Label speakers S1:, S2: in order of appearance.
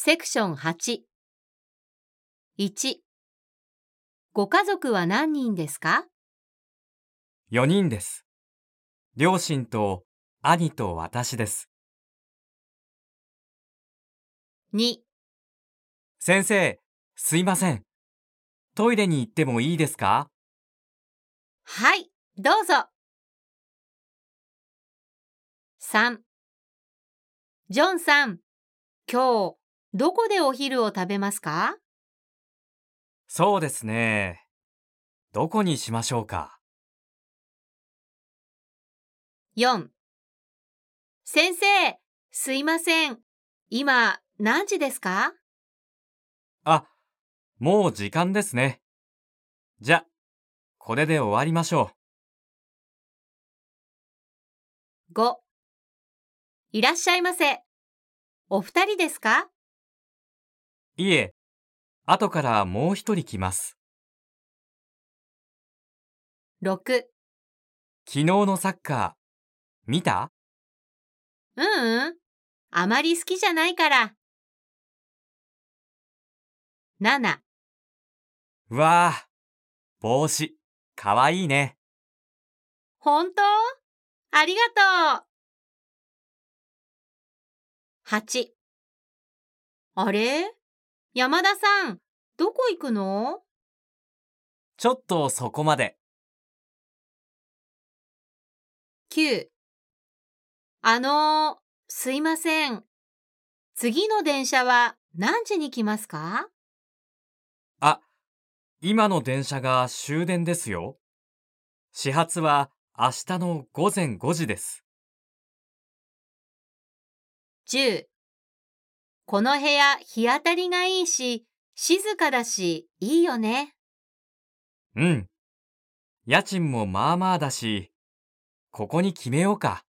S1: セクション8。1。ご家族は何人ですか
S2: ？4人です。両親と兄と私です。
S1: ?2。
S2: 先生、すいません。トイレに行ってもいいですか？
S1: はい、どうぞ。3。ジョンさん、今日、どこでお昼を食べますか？
S2: そうですね。どこにしましょうか
S1: ?4。先生、すいません。今、何時ですか？
S2: あ、もう時間ですね。じゃ、これで終わりましょ
S1: ?5。いらっしゃいませ。お二人ですか？
S2: う。いえ、後からもう一人来ます。
S1: 6。
S2: 昨日のサッカー、見た？
S1: ううん、あまり好きじゃないから。7。
S2: うわあ、帽子、かわいいね。
S1: 本当？ありがとう。8。あれ？山田さん、どこ行くの？
S2: ちょっとそこまで。
S1: ?9。あのー、すいません。次の電車は何時に来ますか？
S2: あ、今の電車が終電ですよ。始発は明日の午前5時です。
S1: 10この部屋日当たりがいいし、静かだし、いいよね。
S2: うん。家賃もまあまあだし、ここに決めようか。